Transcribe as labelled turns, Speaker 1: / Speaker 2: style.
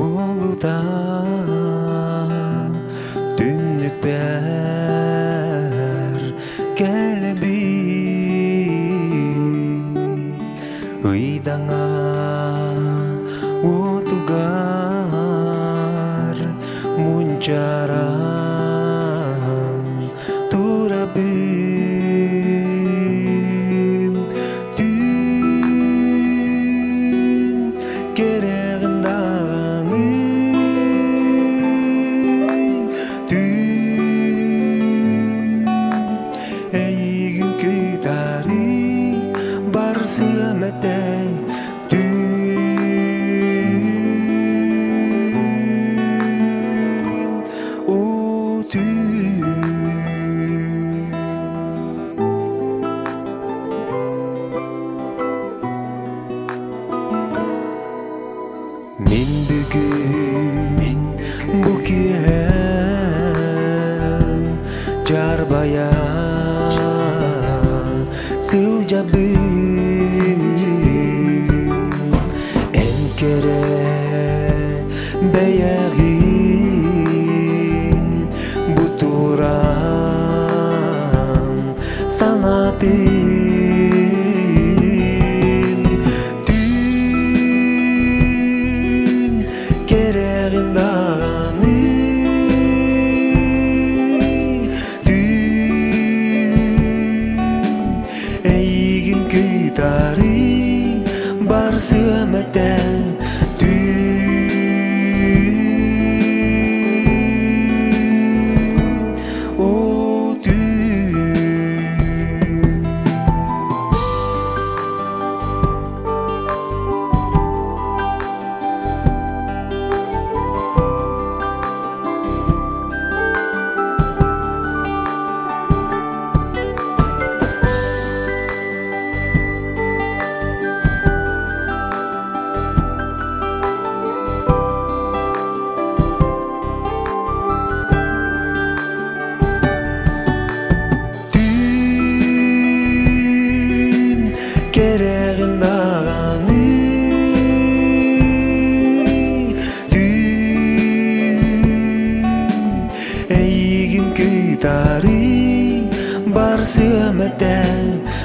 Speaker 1: Uludağ dünlük bir yer Gelebin Uydana sığamete dün o dün Min bugün bu kihe Carbaya gehiagi buturam sanatin tun gere riban ni Barcia metal